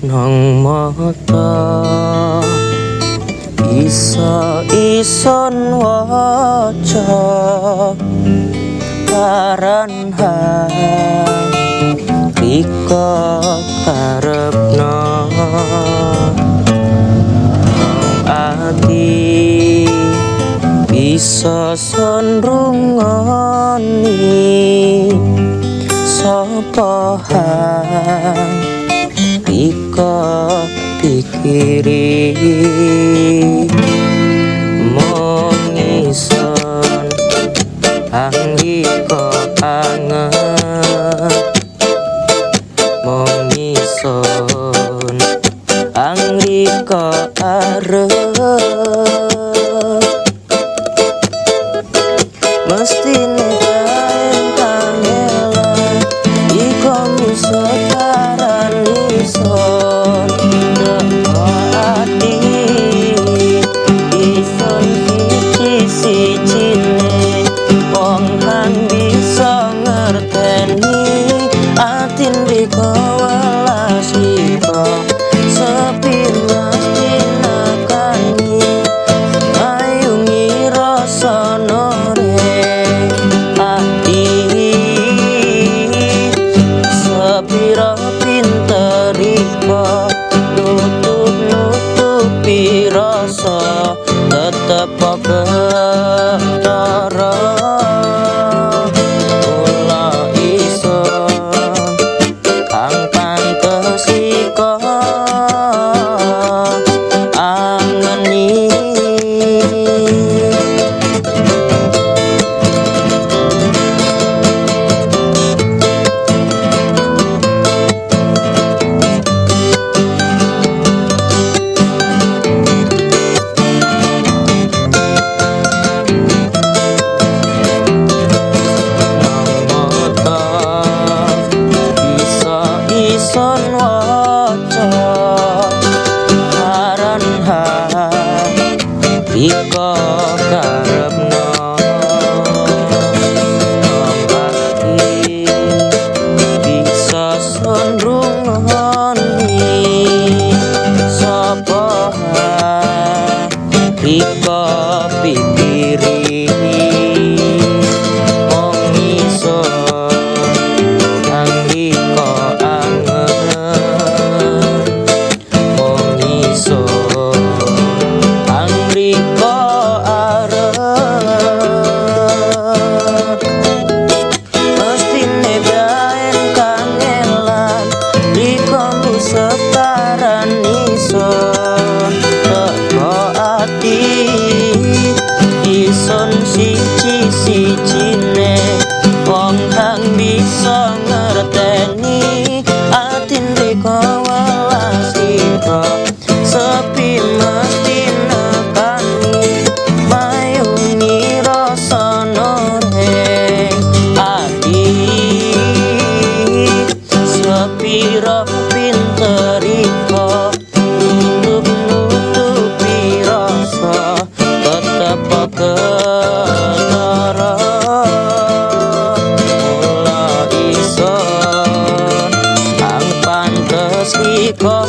nang mata. Bisa ison waca karan riko karepna. Ati bisa sonrungoni sapa riko pikiri. Mongison anggi kok anget. Mongison anggi kok arep. Mesti karan riko karepna angri kok arep mestine baen kangelan riko setaran ison teko ati ison sepiro pinteriko nutup nutupi rasa tetep ketara mula ison ang pantes iko